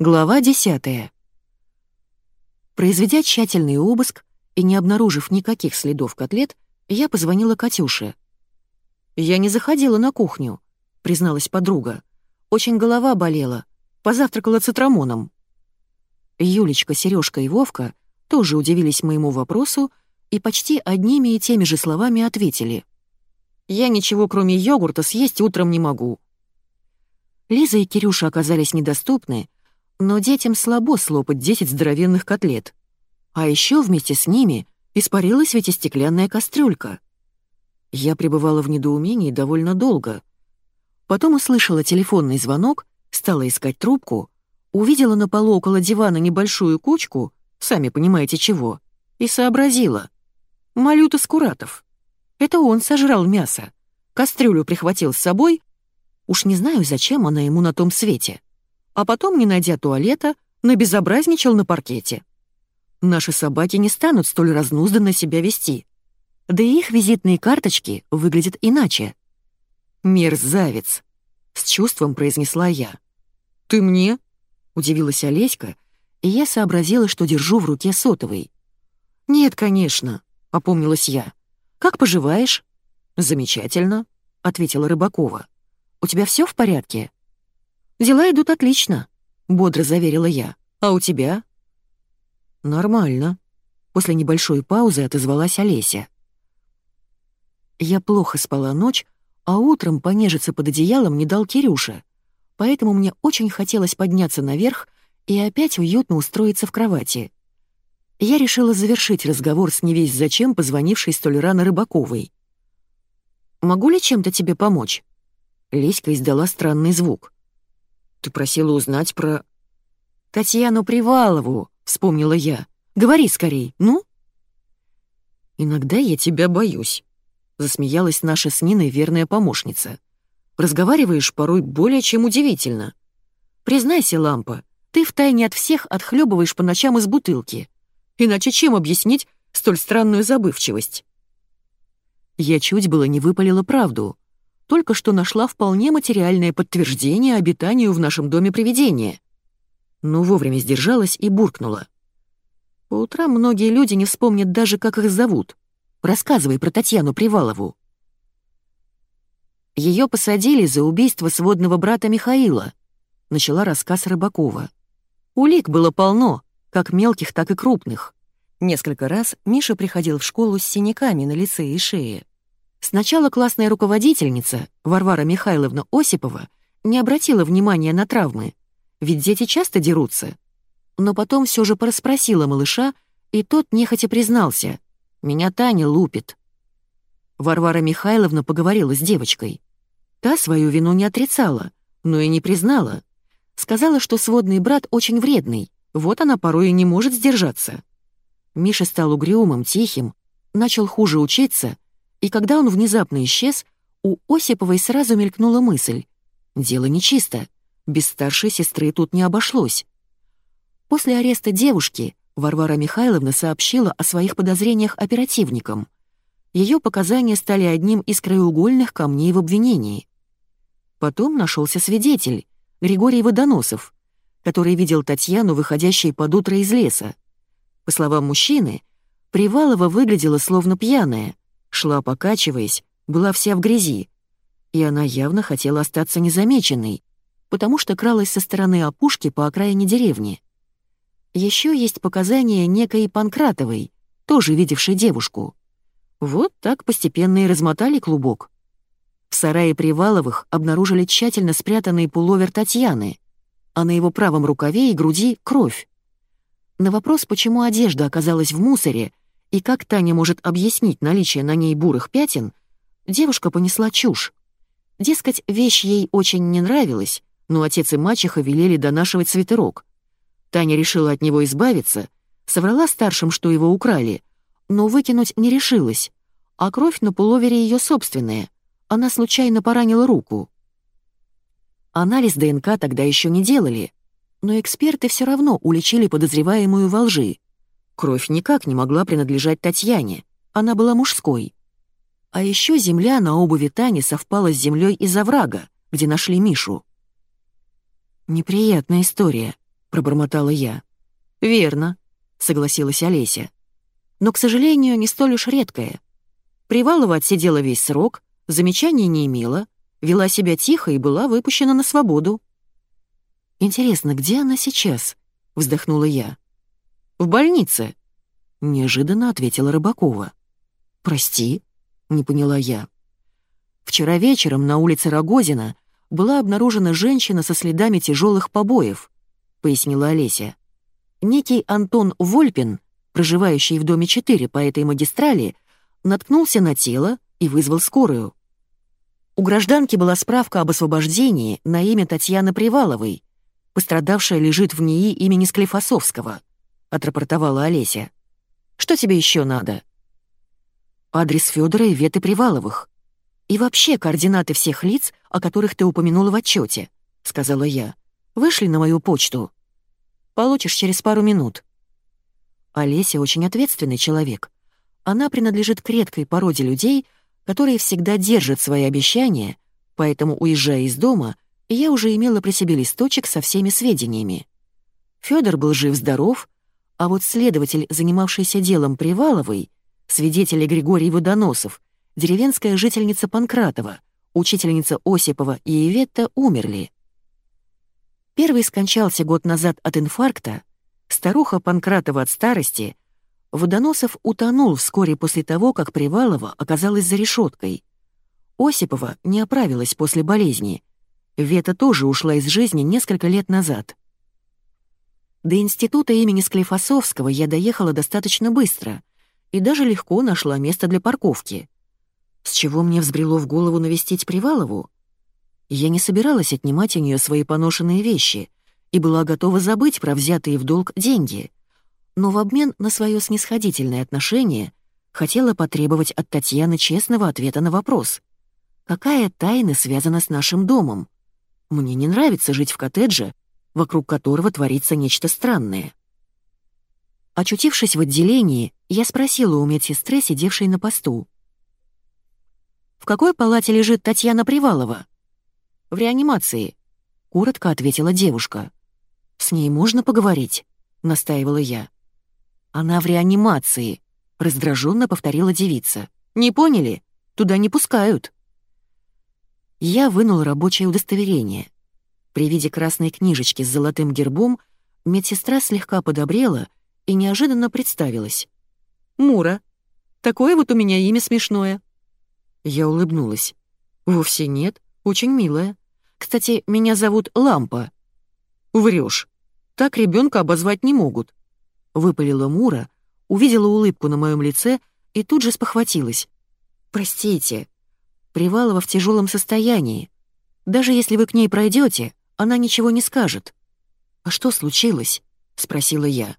Глава 10. Произведя тщательный обыск и не обнаружив никаких следов котлет, я позвонила Катюше. «Я не заходила на кухню», — призналась подруга. «Очень голова болела. Позавтракала цитрамоном». Юлечка, Сережка и Вовка тоже удивились моему вопросу и почти одними и теми же словами ответили. «Я ничего, кроме йогурта, съесть утром не могу». Лиза и Кирюша оказались недоступны, но детям слабо слопать 10 здоровенных котлет. А еще вместе с ними испарилась ведь и стеклянная кастрюлька. Я пребывала в недоумении довольно долго. Потом услышала телефонный звонок, стала искать трубку, увидела на полу около дивана небольшую кучку, сами понимаете чего, и сообразила. Малюта Скуратов. Это он сожрал мясо. Кастрюлю прихватил с собой. Уж не знаю, зачем она ему на том свете а потом, не найдя туалета, набезобразничал на паркете. Наши собаки не станут столь разнузданно себя вести. Да и их визитные карточки выглядят иначе. «Мерзавец!» — с чувством произнесла я. «Ты мне?» — удивилась Олеська, и я сообразила, что держу в руке сотовый. «Нет, конечно», — опомнилась я. «Как поживаешь?» «Замечательно», — ответила Рыбакова. «У тебя все в порядке?» «Дела идут отлично», — бодро заверила я. «А у тебя?» «Нормально», — после небольшой паузы отозвалась Олеся. Я плохо спала ночь, а утром понежиться под одеялом не дал Кирюша, поэтому мне очень хотелось подняться наверх и опять уютно устроиться в кровати. Я решила завершить разговор с невесть зачем позвонившей столь рано Рыбаковой. «Могу ли чем-то тебе помочь?» Леська издала странный звук. Ты просила узнать про...» «Татьяну Привалову», — вспомнила я. «Говори скорей, ну?» «Иногда я тебя боюсь», — засмеялась наша с Ниной верная помощница. «Разговариваешь порой более чем удивительно. Признайся, Лампа, ты втайне от всех отхлебываешь по ночам из бутылки. Иначе чем объяснить столь странную забывчивость?» Я чуть было не выпалила правду — только что нашла вполне материальное подтверждение обитанию в нашем доме привидения. Но вовремя сдержалась и буркнула. По утрам многие люди не вспомнят даже, как их зовут. Рассказывай про Татьяну Привалову. Ее посадили за убийство сводного брата Михаила, начала рассказ Рыбакова. Улик было полно, как мелких, так и крупных. Несколько раз Миша приходил в школу с синяками на лице и шее. Сначала классная руководительница, Варвара Михайловна Осипова, не обратила внимания на травмы, ведь дети часто дерутся. Но потом все же порасспросила малыша, и тот нехотя признался. «Меня Таня лупит». Варвара Михайловна поговорила с девочкой. Та свою вину не отрицала, но и не признала. Сказала, что сводный брат очень вредный, вот она порой и не может сдержаться. Миша стал угрюмым, тихим, начал хуже учиться — и когда он внезапно исчез, у Осиповой сразу мелькнула мысль. Дело нечисто, без старшей сестры тут не обошлось. После ареста девушки Варвара Михайловна сообщила о своих подозрениях оперативникам. Ее показания стали одним из краеугольных камней в обвинении. Потом нашелся свидетель, Григорий Водоносов, который видел Татьяну, выходящей под утро из леса. По словам мужчины, Привалова выглядела словно пьяная, шла покачиваясь, была вся в грязи. И она явно хотела остаться незамеченной, потому что кралась со стороны опушки по окраине деревни. Еще есть показания некой Панкратовой, тоже видевшей девушку. Вот так постепенно и размотали клубок. В сарае Приваловых обнаружили тщательно спрятанный пуловер Татьяны, а на его правом рукаве и груди — кровь. На вопрос, почему одежда оказалась в мусоре, и как Таня может объяснить наличие на ней бурых пятен, девушка понесла чушь. Дескать, вещь ей очень не нравилась, но отец и мачеха велели донашивать свитерок. Таня решила от него избавиться, соврала старшим, что его украли, но выкинуть не решилась, а кровь на пуловере ее собственная, она случайно поранила руку. Анализ ДНК тогда еще не делали, но эксперты все равно уличили подозреваемую во лжи. Кровь никак не могла принадлежать Татьяне, она была мужской. А еще земля на обуви Тани совпала с землей из оврага, где нашли Мишу. «Неприятная история», — пробормотала я. «Верно», — согласилась Олеся. «Но, к сожалению, не столь уж редкое. Привалова отсидела весь срок, замечаний не имела, вела себя тихо и была выпущена на свободу». «Интересно, где она сейчас?» — вздохнула я. «В больнице», — неожиданно ответила Рыбакова. «Прости», — не поняла я. Вчера вечером на улице Рогозина была обнаружена женщина со следами тяжелых побоев, пояснила Олеся. Некий Антон Вольпин, проживающий в доме 4 по этой магистрали, наткнулся на тело и вызвал скорую. У гражданки была справка об освобождении на имя Татьяны Приваловой. Пострадавшая лежит в НИИ имени Склифосовского, отрапортовала Олеся. Что тебе еще надо? Адрес Федора и Веты Приваловых. «И вообще координаты всех лиц, о которых ты упомянула в отчете, сказала я. «Вышли на мою почту. Получишь через пару минут». Олеся очень ответственный человек. Она принадлежит к редкой породе людей, которые всегда держат свои обещания, поэтому, уезжая из дома, я уже имела при себе листочек со всеми сведениями. Фёдор был жив-здоров, а вот следователь, занимавшийся делом Приваловой, свидетель Григорий Водоносов, деревенская жительница Панкратова, учительница Осипова и Иветта умерли. Первый скончался год назад от инфаркта, старуха Панкратова от старости, Водоносов утонул вскоре после того, как Привалова оказалась за решеткой. Осипова не оправилась после болезни. Вета тоже ушла из жизни несколько лет назад. До института имени Склифосовского я доехала достаточно быстро и даже легко нашла место для парковки. С чего мне взбрело в голову навестить Привалову? Я не собиралась отнимать у нее свои поношенные вещи и была готова забыть про взятые в долг деньги. Но в обмен на свое снисходительное отношение хотела потребовать от Татьяны честного ответа на вопрос. Какая тайна связана с нашим домом? Мне не нравится жить в коттедже, вокруг которого творится нечто странное. Очутившись в отделении, я спросила у медсестры, сидевшей на посту. В какой палате лежит Татьяна Привалова?» «В реанимации», — коротко ответила девушка. «С ней можно поговорить?» — настаивала я. «Она в реанимации», — раздраженно повторила девица. «Не поняли? Туда не пускают». Я вынул рабочее удостоверение. При виде красной книжечки с золотым гербом медсестра слегка подобрела и неожиданно представилась. «Мура. Такое вот у меня имя смешное». Я улыбнулась. «Вовсе нет, очень милая. Кстати, меня зовут Лампа». «Врёшь. Так ребёнка обозвать не могут». Выпалила Мура, увидела улыбку на моём лице и тут же спохватилась. «Простите, Привалова в тяжелом состоянии. Даже если вы к ней пройдёте, она ничего не скажет». «А что случилось?» — спросила я.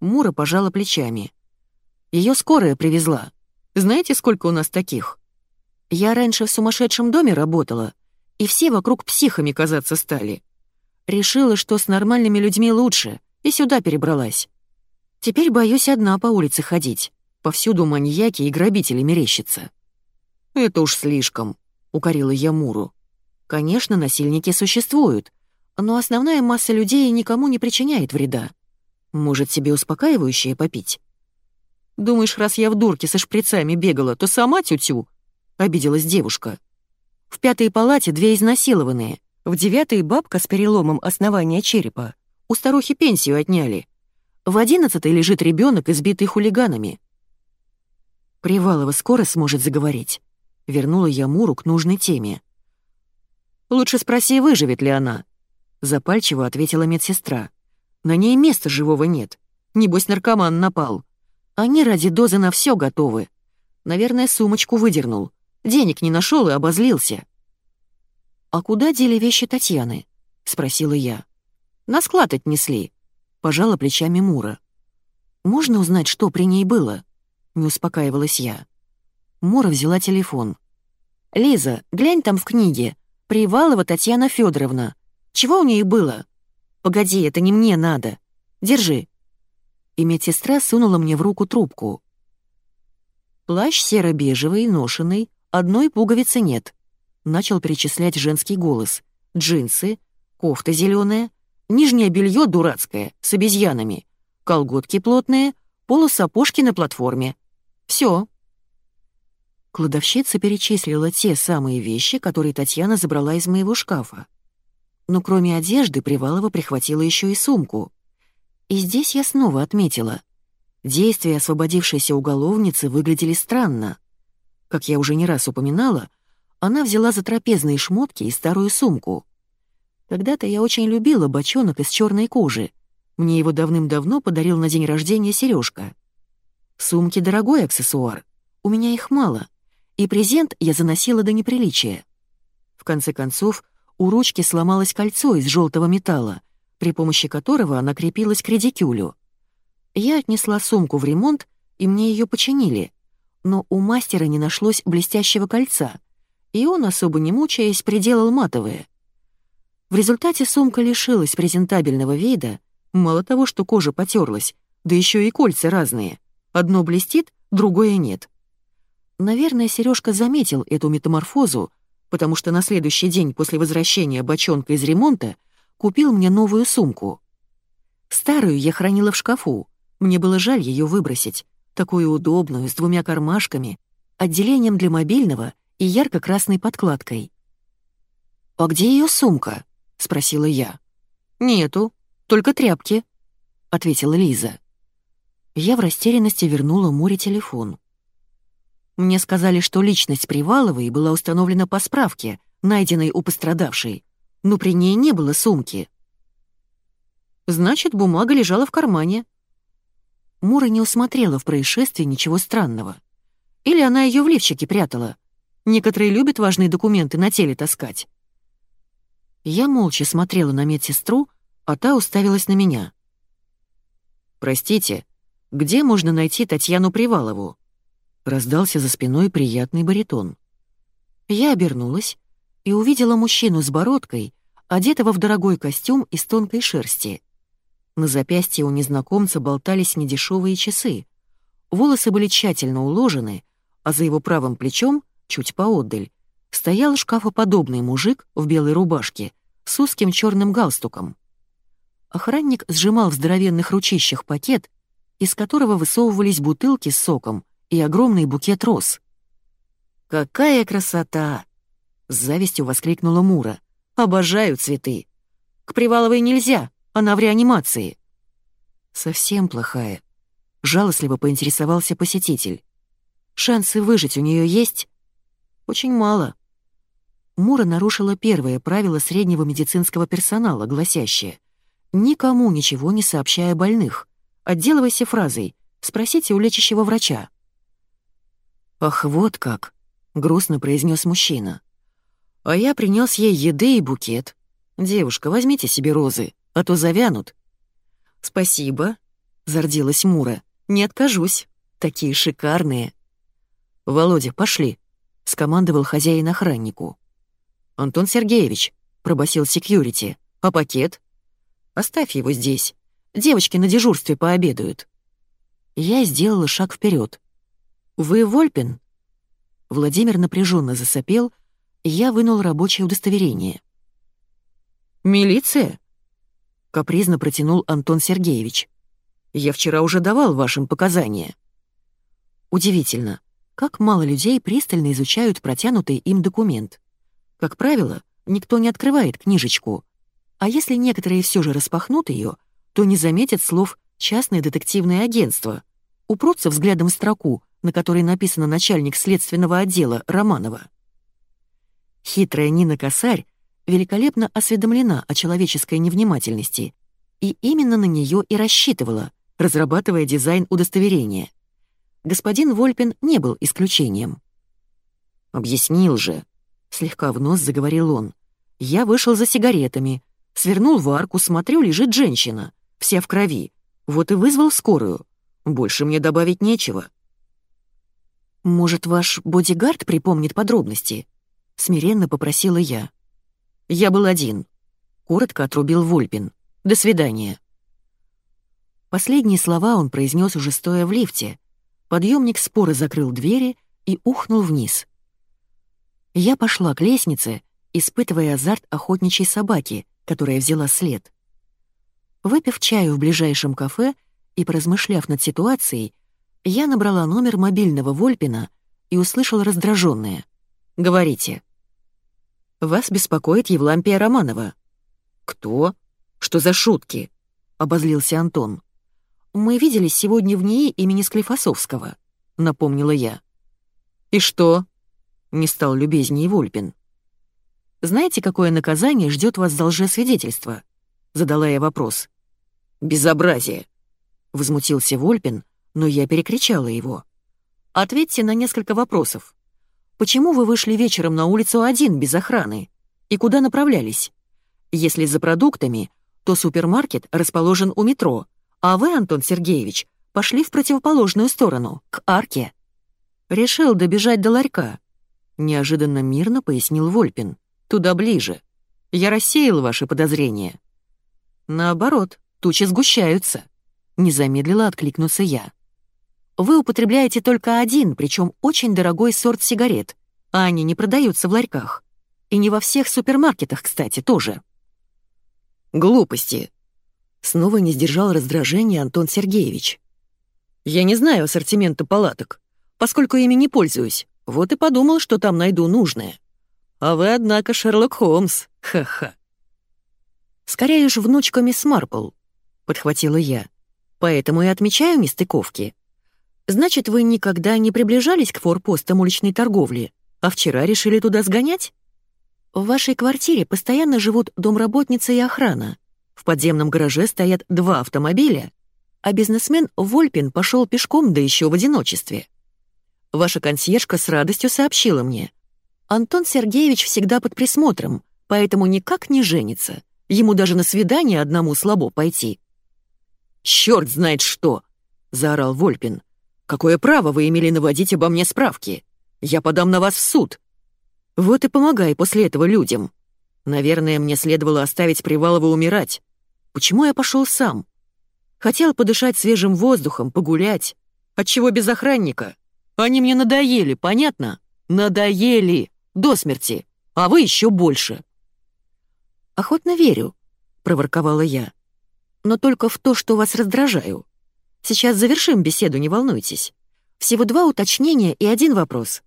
Мура пожала плечами. Её скорая привезла. Знаете, сколько у нас таких?» Я раньше в сумасшедшем доме работала, и все вокруг психами казаться стали. Решила, что с нормальными людьми лучше, и сюда перебралась. Теперь боюсь одна по улице ходить. Повсюду маньяки и грабители мерещатся. «Это уж слишком», — укорила я Муру. «Конечно, насильники существуют, но основная масса людей никому не причиняет вреда. Может, себе успокаивающее попить?» «Думаешь, раз я в дурке со шприцами бегала, то сама тю-тю?» — обиделась девушка. «В пятой палате две изнасилованные, в девятой бабка с переломом основания черепа. У старухи пенсию отняли. В одиннадцатой лежит ребенок, избитый хулиганами». «Привалова скоро сможет заговорить», — вернула я Муру к нужной теме. «Лучше спроси, выживет ли она», — запальчиво ответила медсестра. «На ней места живого нет. Небось, наркоман напал. Они ради дозы на все готовы. Наверное, сумочку выдернул. Денег не нашел и обозлился. «А куда дели вещи Татьяны?» — спросила я. «На склад отнесли», — пожала плечами Мура. «Можно узнать, что при ней было?» — не успокаивалась я. Мура взяла телефон. «Лиза, глянь там в книге. Привалова Татьяна Федоровна. Чего у нее было?» «Погоди, это не мне надо. Держи». И медсестра сунула мне в руку трубку. Плащ серо-бежевый, ношеный, Одной пуговицы нет. Начал перечислять женский голос. Джинсы, кофта зеленая, нижнее белье дурацкое, с обезьянами, колготки плотные, полусапожки на платформе. Все. Кладовщица перечислила те самые вещи, которые Татьяна забрала из моего шкафа. Но кроме одежды Привалова прихватила еще и сумку. И здесь я снова отметила. Действия освободившейся уголовницы выглядели странно. Как я уже не раз упоминала, она взяла за трапезные шмотки и старую сумку. Когда-то я очень любила бочонок из черной кожи. Мне его давным-давно подарил на день рождения Сережка. Сумки — дорогой аксессуар. У меня их мало — и презент я заносила до неприличия. В конце концов, у ручки сломалось кольцо из желтого металла, при помощи которого она крепилась к редикюлю. Я отнесла сумку в ремонт, и мне ее починили, но у мастера не нашлось блестящего кольца, и он, особо не мучаясь, приделал матовое. В результате сумка лишилась презентабельного вида, мало того, что кожа потерлась, да еще и кольца разные. Одно блестит, другое нет. Наверное, Сережка заметил эту метаморфозу, потому что на следующий день после возвращения бочонка из ремонта купил мне новую сумку. Старую я хранила в шкафу, мне было жаль ее выбросить, такую удобную, с двумя кармашками, отделением для мобильного и ярко-красной подкладкой. «А где ее сумка?» — спросила я. «Нету, только тряпки», — ответила Лиза. Я в растерянности вернула Море телефон. Мне сказали, что личность Приваловой была установлена по справке, найденной у пострадавшей, но при ней не было сумки. Значит, бумага лежала в кармане. Мура не усмотрела в происшествии ничего странного. Или она ее в лифчике прятала. Некоторые любят важные документы на теле таскать. Я молча смотрела на медсестру, а та уставилась на меня. «Простите, где можно найти Татьяну Привалову?» Раздался за спиной приятный баритон. Я обернулась и увидела мужчину с бородкой, одетого в дорогой костюм из тонкой шерсти. На запястье у незнакомца болтались недешевые часы. Волосы были тщательно уложены, а за его правым плечом, чуть поотдаль, стоял шкафоподобный мужик в белой рубашке с узким черным галстуком. Охранник сжимал в здоровенных ручищах пакет, из которого высовывались бутылки с соком и огромный букет роз. «Какая красота!» — с завистью воскликнула Мура. «Обожаю цветы. К Приваловой нельзя, она в реанимации». «Совсем плохая», — жалостливо поинтересовался посетитель. «Шансы выжить у нее есть?» «Очень мало». Мура нарушила первое правило среднего медицинского персонала, гласящее «Никому ничего не сообщая больных. Отделывайся фразой «Спросите у лечащего врача». «Ах, вот как!» — грустно произнес мужчина. «А я принес ей еды и букет. Девушка, возьмите себе розы, а то завянут». «Спасибо», — зарделась Мура. «Не откажусь. Такие шикарные». «Володя, пошли», — скомандовал хозяин охраннику. «Антон Сергеевич», — пробасил секьюрити, — «а пакет?» «Оставь его здесь. Девочки на дежурстве пообедают». Я сделала шаг вперед. «Вы Вольпин?» Владимир напряженно засопел, я вынул рабочее удостоверение. «Милиция?» — капризно протянул Антон Сергеевич. «Я вчера уже давал вашим показания». Удивительно, как мало людей пристально изучают протянутый им документ. Как правило, никто не открывает книжечку, а если некоторые все же распахнут ее, то не заметят слов «частное детективное агентство», упрутся взглядом в строку на которой написано начальник следственного отдела Романова. Хитрая Нина Косарь великолепно осведомлена о человеческой невнимательности, и именно на нее и рассчитывала, разрабатывая дизайн удостоверения. Господин Вольпин не был исключением. «Объяснил же», — слегка в нос заговорил он. «Я вышел за сигаретами, свернул в арку, смотрю, лежит женщина, вся в крови. Вот и вызвал скорую. Больше мне добавить нечего». «Может, ваш бодигард припомнит подробности?» — смиренно попросила я. «Я был один», — коротко отрубил Вольпин. «До свидания». Последние слова он произнес уже стоя в лифте. Подъемник споро закрыл двери и ухнул вниз. Я пошла к лестнице, испытывая азарт охотничьей собаки, которая взяла след. Выпив чаю в ближайшем кафе и поразмышляв над ситуацией, я набрала номер мобильного Вольпина и услышала раздраженное. «Говорите». «Вас беспокоит Евлампия Романова». «Кто? Что за шутки?» — обозлился Антон. «Мы виделись сегодня в НИИ имени Склифосовского», — напомнила я. «И что?» — не стал любезнее Вольпин. «Знаете, какое наказание ждет вас за лжесвидетельство?» — задала я вопрос. «Безобразие!» — возмутился Вольпин, но я перекричала его. «Ответьте на несколько вопросов. Почему вы вышли вечером на улицу один, без охраны? И куда направлялись? Если за продуктами, то супермаркет расположен у метро, а вы, Антон Сергеевич, пошли в противоположную сторону, к арке». «Решил добежать до ларька», — неожиданно мирно пояснил Вольпин. «Туда ближе. Я рассеял ваши подозрения». «Наоборот, тучи сгущаются», — не замедлила откликнуться я. Вы употребляете только один, причем очень дорогой сорт сигарет, а они не продаются в ларьках. И не во всех супермаркетах, кстати, тоже. Глупости. Снова не сдержал раздражение Антон Сергеевич. Я не знаю ассортимента палаток, поскольку ими не пользуюсь. Вот и подумал, что там найду нужное. А вы, однако, Шерлок Холмс. Ха-ха. Скорее уж внучка мисс Марпл, подхватила я. Поэтому и отмечаю нестыковки. Значит, вы никогда не приближались к форпостам уличной торговли, а вчера решили туда сгонять? В вашей квартире постоянно живут домработница и охрана. В подземном гараже стоят два автомобиля, а бизнесмен Вольпин пошел пешком, да еще в одиночестве. Ваша консьержка с радостью сообщила мне. Антон Сергеевич всегда под присмотром, поэтому никак не женится. Ему даже на свидание одному слабо пойти. «Чёрт знает что!» — заорал Вольпин. Какое право вы имели наводить обо мне справки? Я подам на вас в суд. Вот и помогай после этого людям. Наверное, мне следовало оставить Привалова умирать. Почему я пошел сам? Хотел подышать свежим воздухом, погулять. Отчего без охранника? Они мне надоели, понятно? Надоели. До смерти. А вы еще больше. Охотно верю, проворковала я. Но только в то, что вас раздражаю. Сейчас завершим беседу, не волнуйтесь. Всего два уточнения и один вопрос.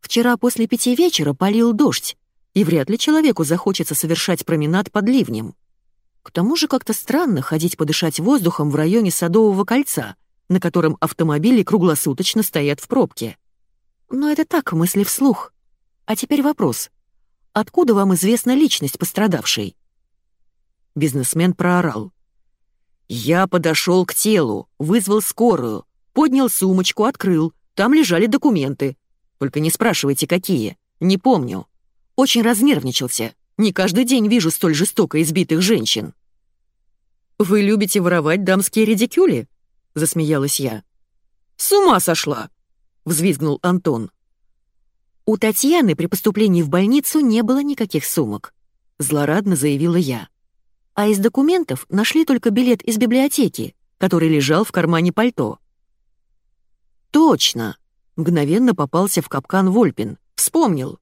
Вчера после пяти вечера полил дождь, и вряд ли человеку захочется совершать променад под ливнем. К тому же как-то странно ходить подышать воздухом в районе Садового кольца, на котором автомобили круглосуточно стоят в пробке. Но это так, мысли вслух. А теперь вопрос. Откуда вам известна личность пострадавшей? Бизнесмен проорал. Я подошел к телу, вызвал скорую, поднял сумочку, открыл. Там лежали документы. Только не спрашивайте, какие. Не помню. Очень разнервничался. Не каждый день вижу столь жестоко избитых женщин. «Вы любите воровать дамские редикюли?» — засмеялась я. «С ума сошла!» — взвизгнул Антон. «У Татьяны при поступлении в больницу не было никаких сумок», — злорадно заявила я а из документов нашли только билет из библиотеки, который лежал в кармане пальто. «Точно!» — мгновенно попался в капкан Вольпин. «Вспомнил.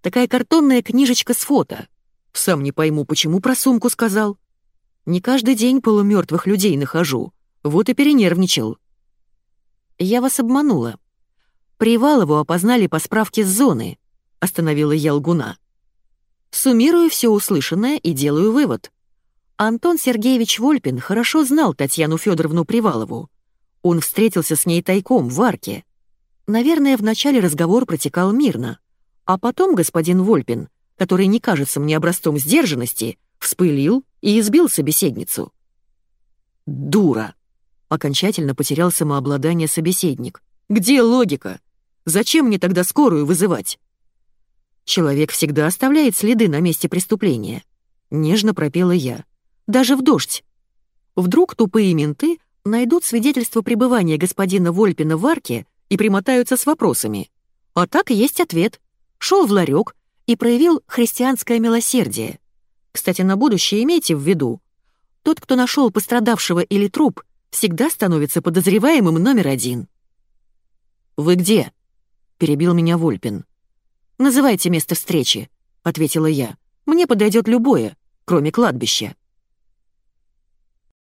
Такая картонная книжечка с фото. Сам не пойму, почему про сумку сказал. Не каждый день полумертвых людей нахожу. Вот и перенервничал». «Я вас обманула. Привалову опознали по справке с зоны», — остановила я лгуна. «Суммирую все услышанное и делаю вывод. Антон Сергеевич Вольпин хорошо знал Татьяну Федоровну Привалову. Он встретился с ней тайком в арке. Наверное, вначале разговор протекал мирно, а потом господин Вольпин, который не кажется мне образцом сдержанности, вспылил и избил собеседницу. «Дура!» — окончательно потерял самообладание собеседник. «Где логика? Зачем мне тогда скорую вызывать?» «Человек всегда оставляет следы на месте преступления», — нежно пропела я даже в дождь. Вдруг тупые менты найдут свидетельство пребывания господина Вольпина в арке и примотаются с вопросами. А так есть ответ. Шел в ларек и проявил христианское милосердие. Кстати, на будущее имейте в виду. Тот, кто нашел пострадавшего или труп, всегда становится подозреваемым номер один. «Вы где?» — перебил меня Вольпин. «Называйте место встречи», — ответила я. «Мне подойдет любое, кроме кладбища».